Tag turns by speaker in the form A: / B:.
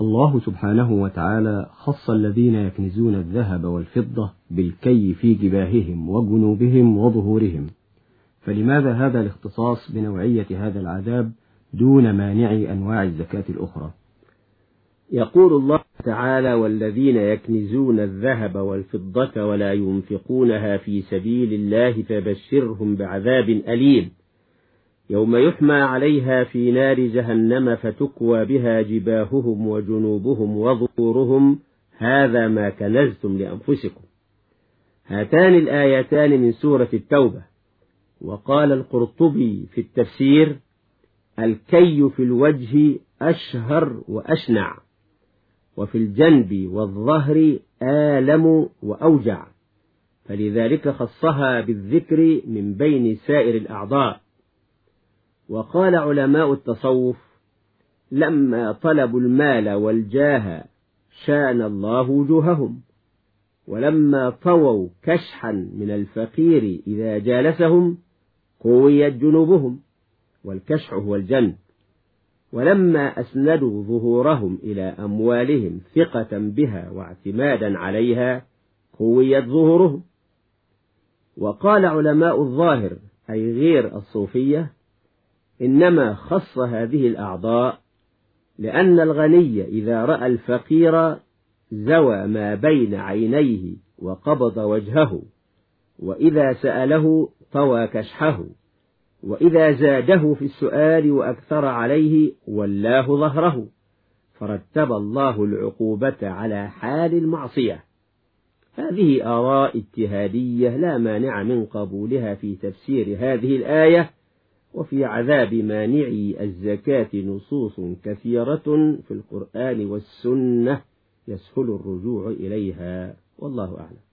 A: الله سبحانه وتعالى خص الذين يكنزون الذهب والفضة بالكي في جباههم وجنوبهم وظهورهم. فلماذا هذا الاختصاص بنوعية هذا العذاب دون مانع أنواع الزكاة الأخرى؟
B: يقول الله تعالى والذين يكنزون الذهب والفضة ولا ينفقونها في سبيل الله فبشرهم بعذاب أليم. يوم يحمى عليها في نار جهنم فتكوى بها جباههم وجنوبهم وظهورهم هذا ما كنزتم لأنفسكم. هاتان الآيتان من سورة التوبة. وقال القرطبي في التفسير الكي في الوجه أشهر وأشنع وفي الجنب والظهر آلم وأوجع. فلذلك خصها بالذكر من بين سائر الأعضاء. وقال علماء التصوف لما طلبوا المال والجاه شان الله وجوههم ولما طووا كشحا من الفقير إذا جالسهم قويت جنوبهم والكشح هو الجنب ولما أسندوا ظهورهم إلى أموالهم ثقة بها واعتمادا عليها قويت ظهورهم. وقال علماء الظاهر أي غير الصوفية إنما خص هذه الأعضاء لأن الغني إذا رأى الفقير زوى ما بين عينيه وقبض وجهه وإذا سأله طوى كشحه وإذا زاده في السؤال وأكثر عليه ولاه ظهره فرتب الله العقوبة على حال المعصية. هذه آراء اجتهادية لا مانع من قبولها في تفسير هذه الآية وفي عذاب مانعي الزكاة نصوص كثيرة في القرآن والسنة يسهل الرجوع إليها والله أعلم.